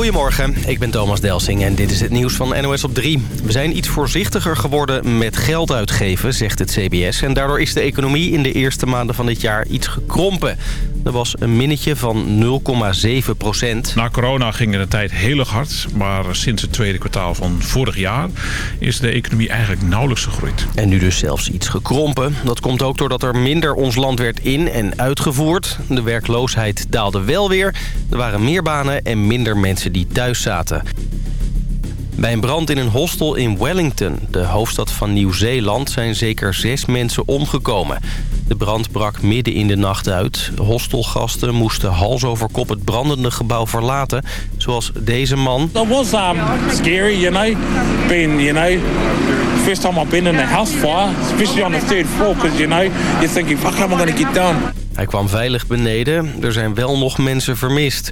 Goedemorgen, ik ben Thomas Delsing en dit is het nieuws van NOS op 3. We zijn iets voorzichtiger geworden met geld uitgeven, zegt het CBS. En daardoor is de economie in de eerste maanden van dit jaar iets gekrompen. Er was een minnetje van 0,7 procent. Na corona ging de tijd heel erg hard. Maar sinds het tweede kwartaal van vorig jaar is de economie eigenlijk nauwelijks gegroeid. En nu dus zelfs iets gekrompen. Dat komt ook doordat er minder ons land werd in- en uitgevoerd. De werkloosheid daalde wel weer. Er waren meer banen en minder mensen die thuis zaten. Bij een brand in een hostel in Wellington, de hoofdstad van Nieuw-Zeeland... zijn zeker zes mensen omgekomen. De brand brak midden in de nacht uit. Hostelgasten moesten hals over kop het brandende gebouw verlaten. Zoals deze man. That was um, scary, you know, being, you know, first time I've been in a house fire, especially on the third floor, because, you know, you're thinking, fuck, how am I to get done? Hij kwam veilig beneden. Er zijn wel nog mensen vermist.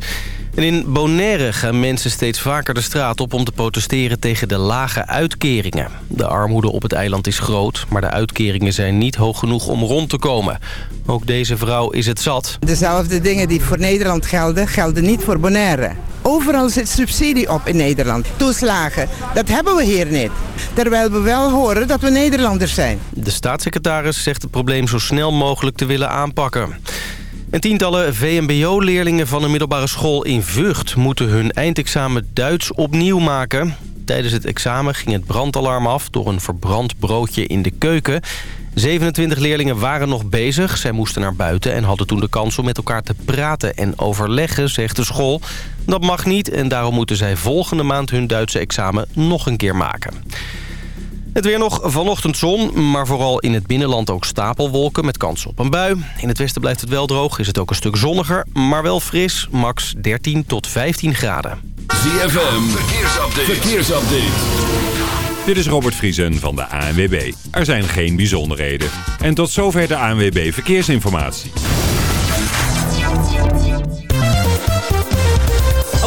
En in Bonaire gaan mensen steeds vaker de straat op om te protesteren tegen de lage uitkeringen. De armoede op het eiland is groot, maar de uitkeringen zijn niet hoog genoeg om rond te komen. Ook deze vrouw is het zat. Dezelfde dingen die voor Nederland gelden, gelden niet voor Bonaire. Overal zit subsidie op in Nederland. Toeslagen, dat hebben we hier niet. Terwijl we wel horen dat we Nederlanders zijn. De staatssecretaris zegt het probleem zo snel mogelijk te willen aanpakken. En tientallen VMBO-leerlingen van een middelbare school in Vught... moeten hun eindexamen Duits opnieuw maken. Tijdens het examen ging het brandalarm af door een verbrand broodje in de keuken. 27 leerlingen waren nog bezig. Zij moesten naar buiten en hadden toen de kans om met elkaar te praten en overleggen, zegt de school. Dat mag niet en daarom moeten zij volgende maand hun Duitse examen nog een keer maken. Het weer nog vanochtend zon, maar vooral in het binnenland ook stapelwolken met kans op een bui. In het westen blijft het wel droog, is het ook een stuk zonniger, maar wel fris, max 13 tot 15 graden. ZFM, verkeersupdate. verkeersupdate. Dit is Robert Vriesen van de ANWB. Er zijn geen bijzonderheden. En tot zover de ANWB Verkeersinformatie.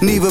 nieuwe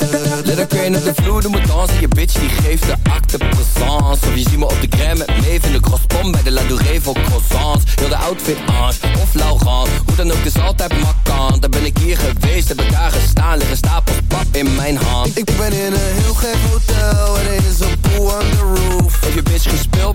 Let crane op de vloer, doe me dansen Je bitch die geeft de acte présence. Of je ziet me op de crème met Maeve in de Bij de La Douree voor croissants. Heel de outfit Ange of Laurent. Hoe dan ook, is altijd makkant. Daar ben ik hier geweest, heb ik daar gestaan. Liggen stapels pap in mijn hand. Ik ben in een heel gek hotel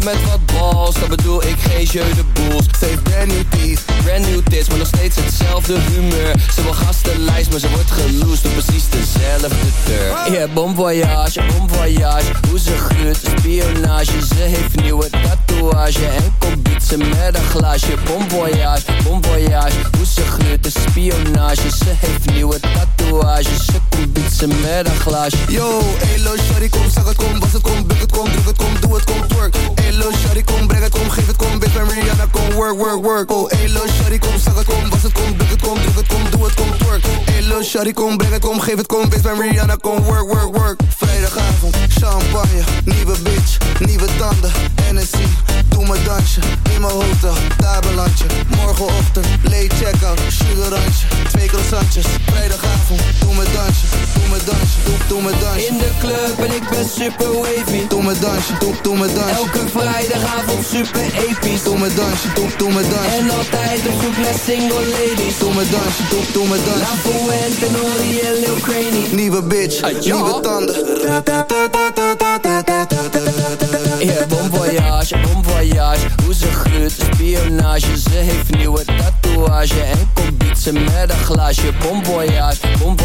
met wat balls Dan bedoel ik geen jeu de boels heeft brand new teeth Brand new tits, maar nog steeds hetzelfde humeur. Ze wil gastenlijst, maar ze wordt geloosd Door precies dezelfde deur. Yeah, bon voyage, bon voyage Hoe ze gluurt, spionage. Ze heeft nieuwe tatoeage En komt ze met een glaasje. Bon voyage, bon voyage Hoe ze gluurt, spionage. Ze heeft nieuwe tatoeage Ze komt ze met een glaasje. Yo, elo, shawty, kom, zeg het, kom, was het, kom, buk het, kom, druk het, kom, doe het, kom, twerk Elo, shawty, kom, breng het, kom, geef het, kom, bitch, ben Rihanna, kom, work, work, work. Oh, elo, shawty, kom, zeg het, kom, was het, kom, buk het, kom, druk het, kom, doe het, kom, twerk. Elo, shawty, kom, breng het, kom, geef het, kom, bitch, ben Rihanna, kom, work, work, work. Vrijdagavond, champagne, nieuwe bitch, nieuwe tanden, Hennessy Doe me dansje, in mijn hotel, daar beland je Morgenochtend, late check-out, sugarantje, twee croissantjes Vrijdagavond, doe me dansje, doe me dansje, doe, doe me dansje. In de club en ik ben super wavy. Doe me dansje, doe, doe me dansje. Elke vrijdagavond super episch. Doe me dansje, doe, doe me dansje. En altijd op zoek naar single ladies. Doe me dansje, doe, doe me dansje. La Fuente, Nori en Lil Craney Nieuwe bitch, nieuwe tanden. Yeah, bon bon voyage Hoe ze gluurt, spionage Ze heeft nieuwe tatoeage En komt ze met een glaasje Bon voyage, bon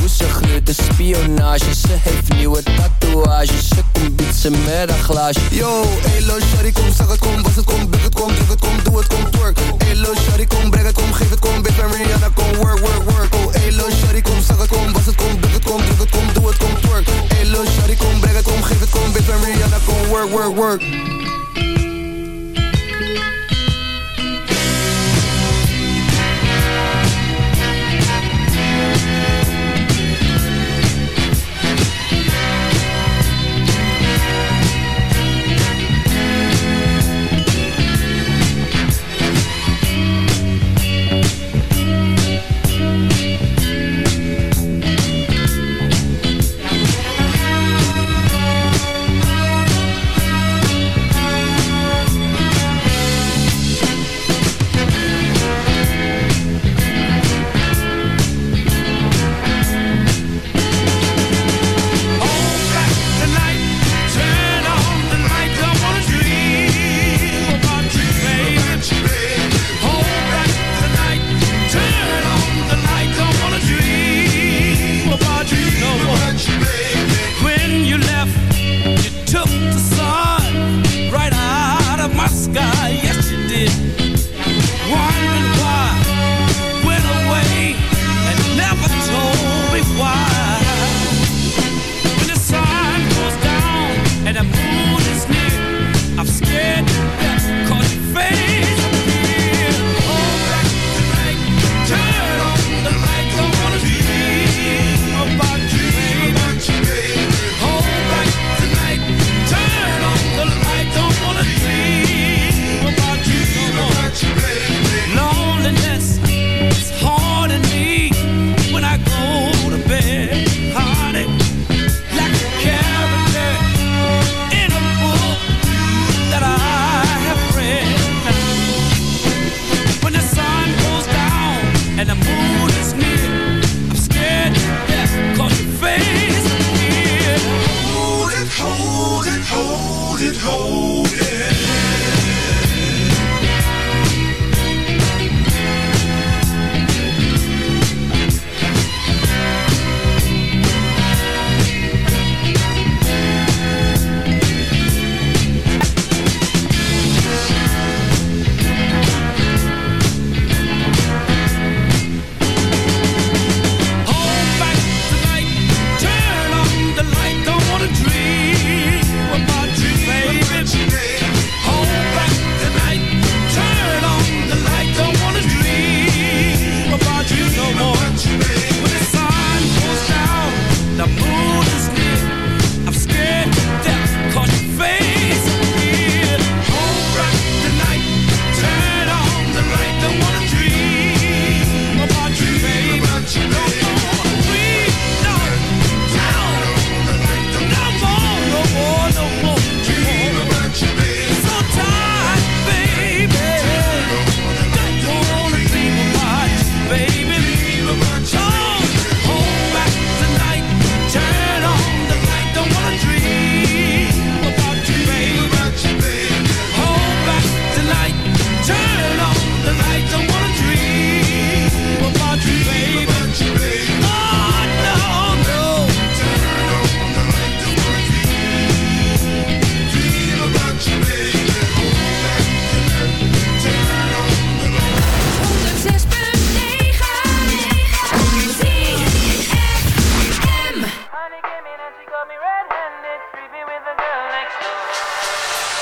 Hoe ze gluurt, spionage Ze heeft nieuwe tatoeage Ze komt ze met een glaasje Yo, elo, shawty, kom, zeg het, kom, was het, kom, buk het, kom, het, kom, doe het, kom, twerk Elo, shawty, kom, breng het, kom, geef het, kom, bitch, ben Rihanna, kom, work, work, work Oh, elo, shawty, kom, zeg het, kom, was het, kom, buk het, kom, druk het, kom, doe het, kom, twerk Elo, shawty, kom, breng het, kom, geef het, kom, ben Rihanna, kom, work, work, work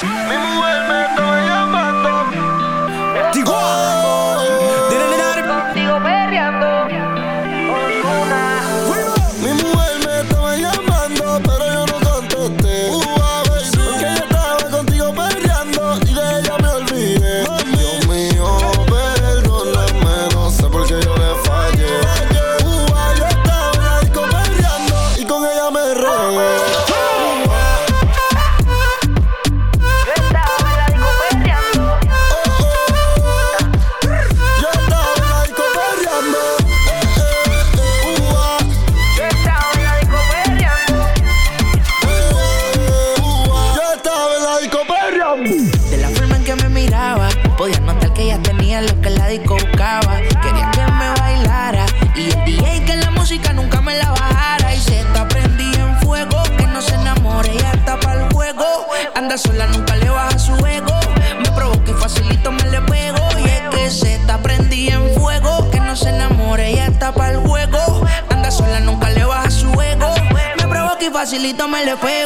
Mismo vuelve, caballero. todito me le fue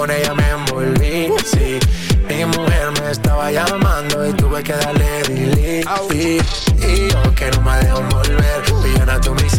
con ella me envolví, sí. Mi mujer me estaba llamando y tuve que darle delete. Y, y yo que no me dejo volver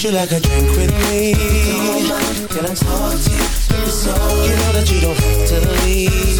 Would you like a drink with me? Don't mind, can I talk to you? So you know that you don't have to leave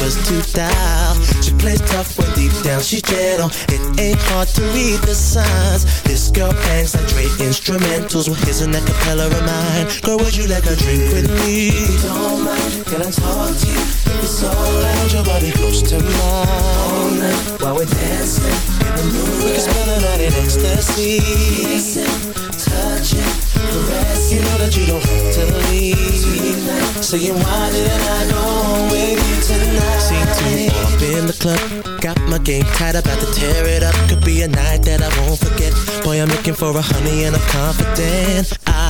numbers to dial. She plays tough when deep down she's gentle. It ain't hard to read the signs. This girl bangs like Dre instrumentals. Well, here's an acapella of mine. Girl, would you like a drink with me? Don't mind, can I talk to you? It's alright, your body close to mine. All night while we're dancing in the moonlight. We can spend the night in ecstasy. Kissing, touching, caressing. You know that you don't have to leave. Saying why didn't I go home with you tonight? Seem to up in the club. Got my game tight, about to tear it up. Could be a night that I won't forget. Boy, I'm looking for a honey and I'm confident. I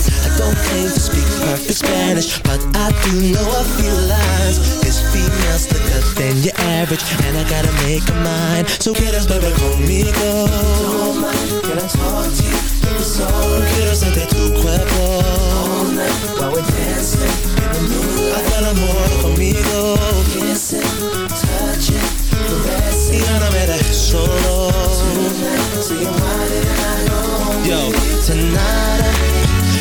I don't claim to speak perfect Spanish, but I do know a few lines. This female's slicker than your average, and I gotta make a mind. So get us, baby, conmigo. Don't mind, can I talk to you? It's all Quiero sentir tu cuerpo All night while we're dancing in the moonlight Haz el amor conmigo Kissing, touching, caressing Y ya no me dejes solo Tonight, so you wanted and I know Yo, tonight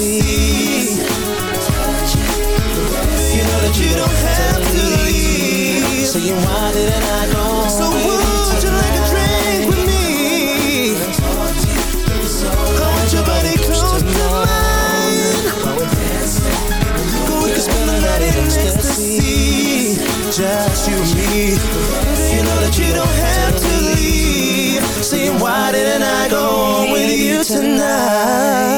In You know that you don't have to leave Saying why didn't I go So would you like a drink with me? Hold your body close to mine We can spend the night in ecstasy Just you and me You know that you don't have to leave Saying why didn't I go with you tonight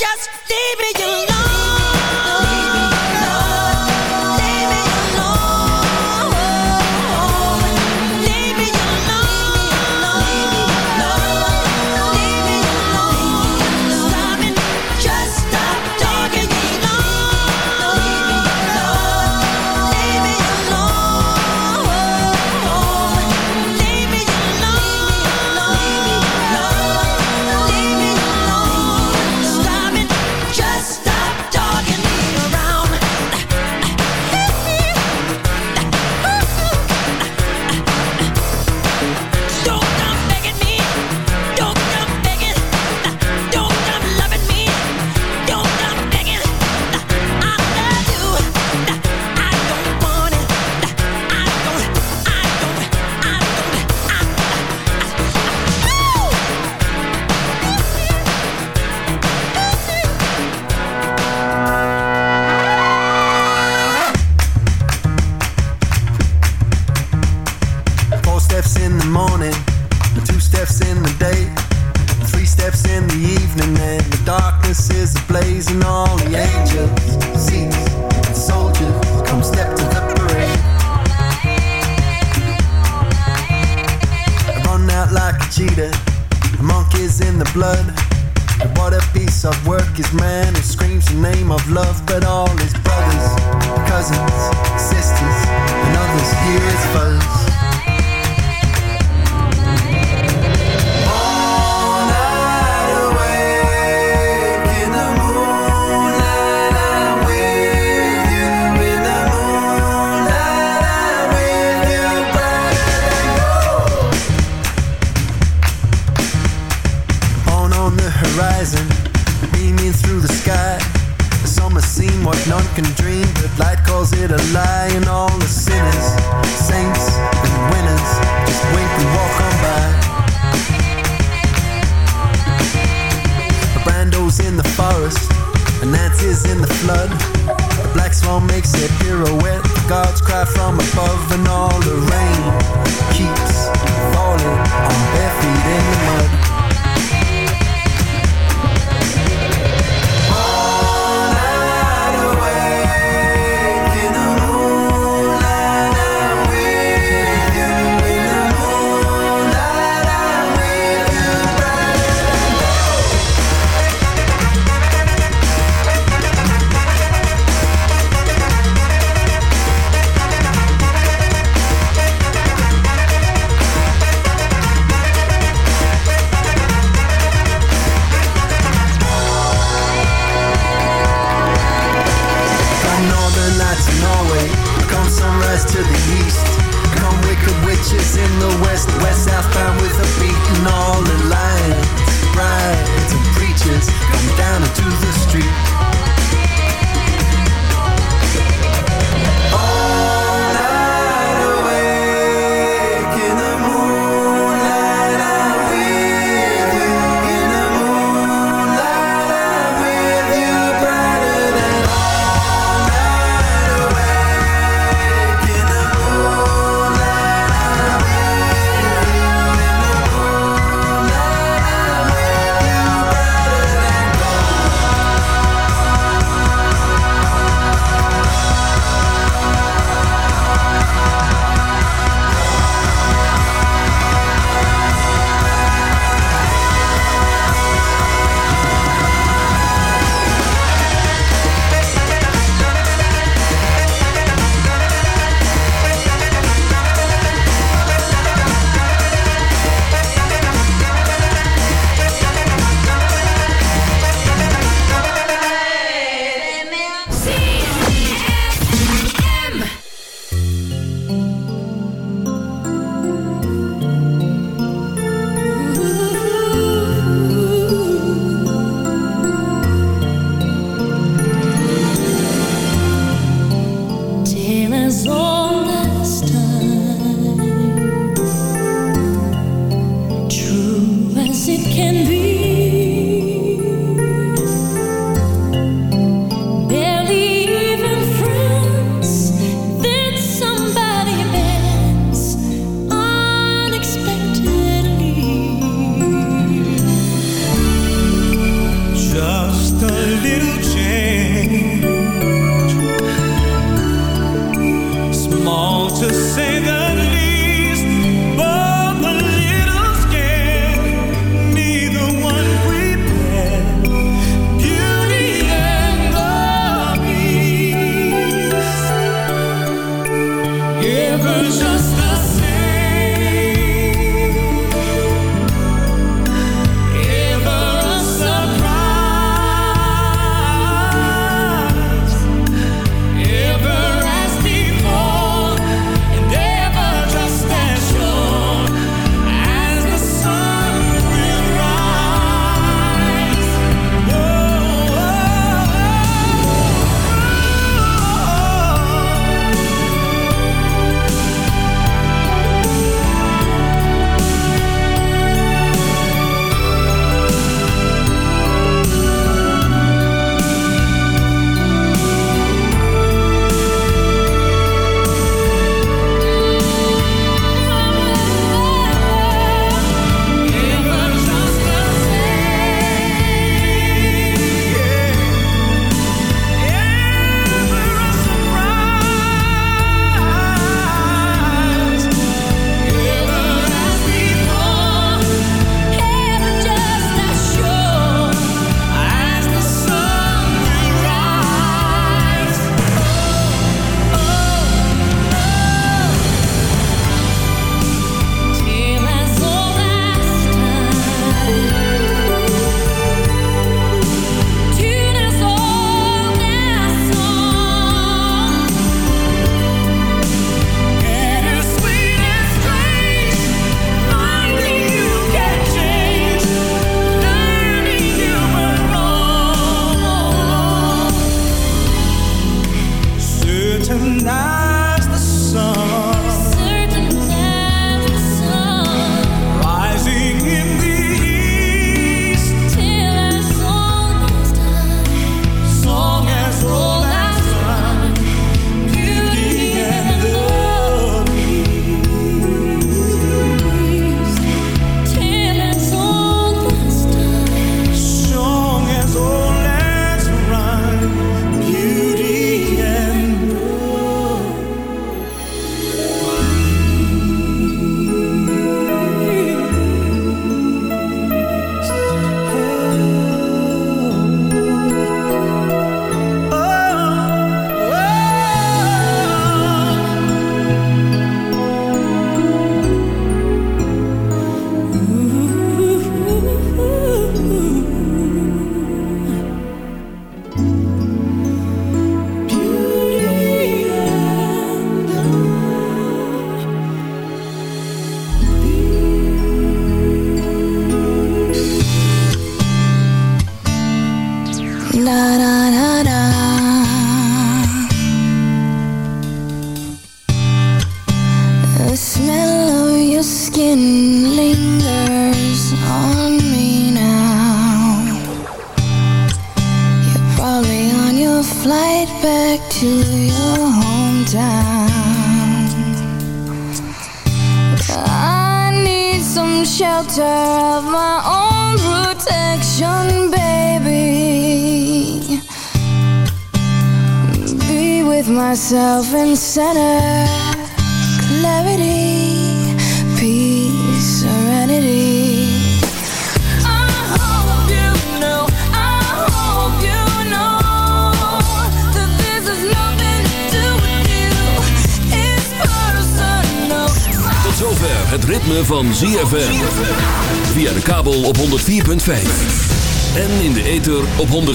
just leave me alone.